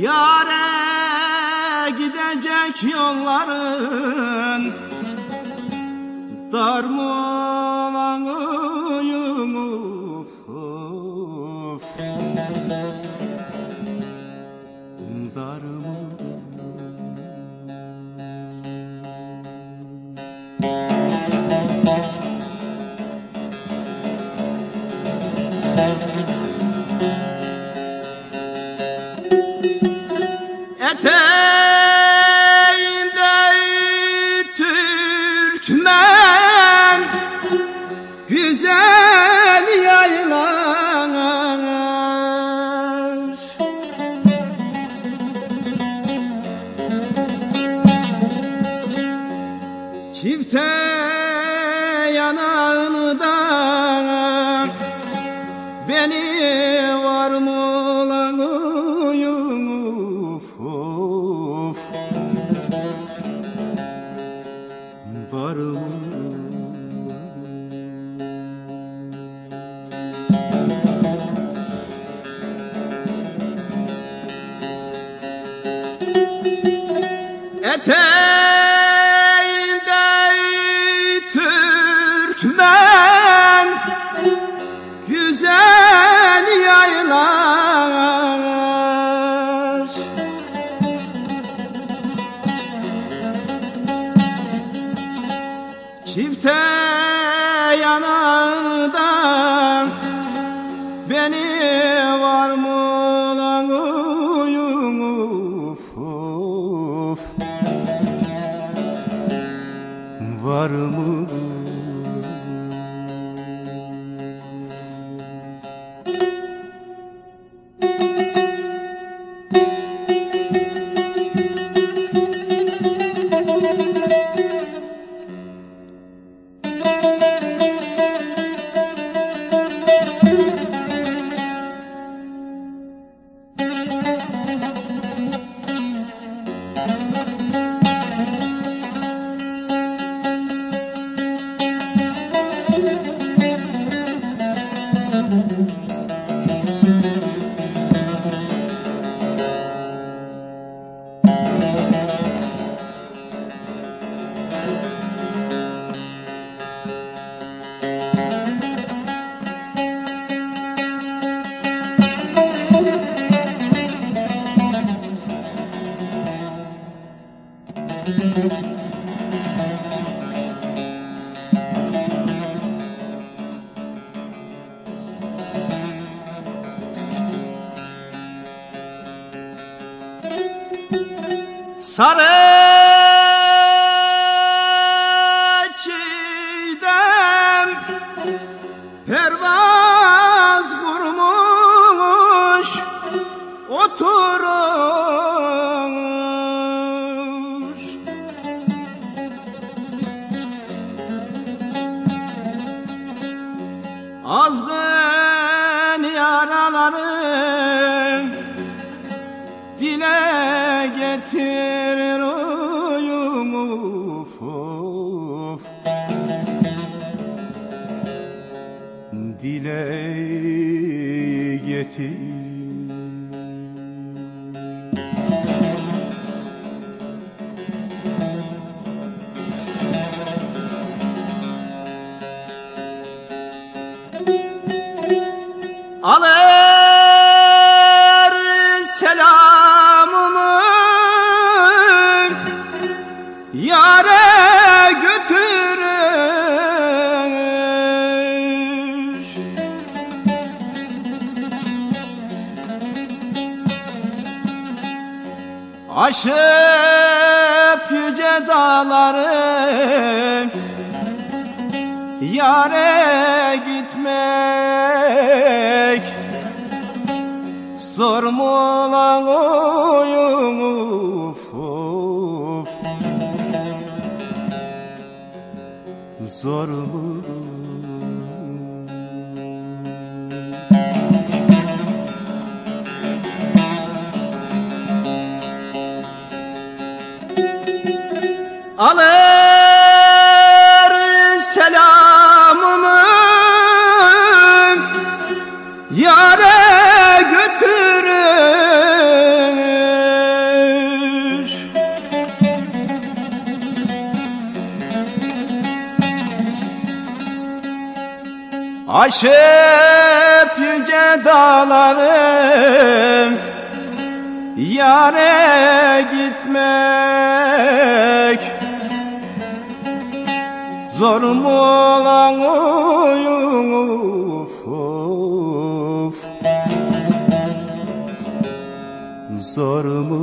Yare gidecek yolların Dar mı olanıyım of, of. Dar mı Eteğinde Çifte yanağından Beni var mı olanıyım of, of. Var mı Eteğinde سر getirir oyum of, of. Dile getir Alır Aşıp yüce dağları Yare gitmek. Zor mu lan uyum uf, uf. Zor mu? Alır selamımı. Yare götürür. Aşıp yüce dağları Yare gitmek Zor mu olan oyun of of Zor mu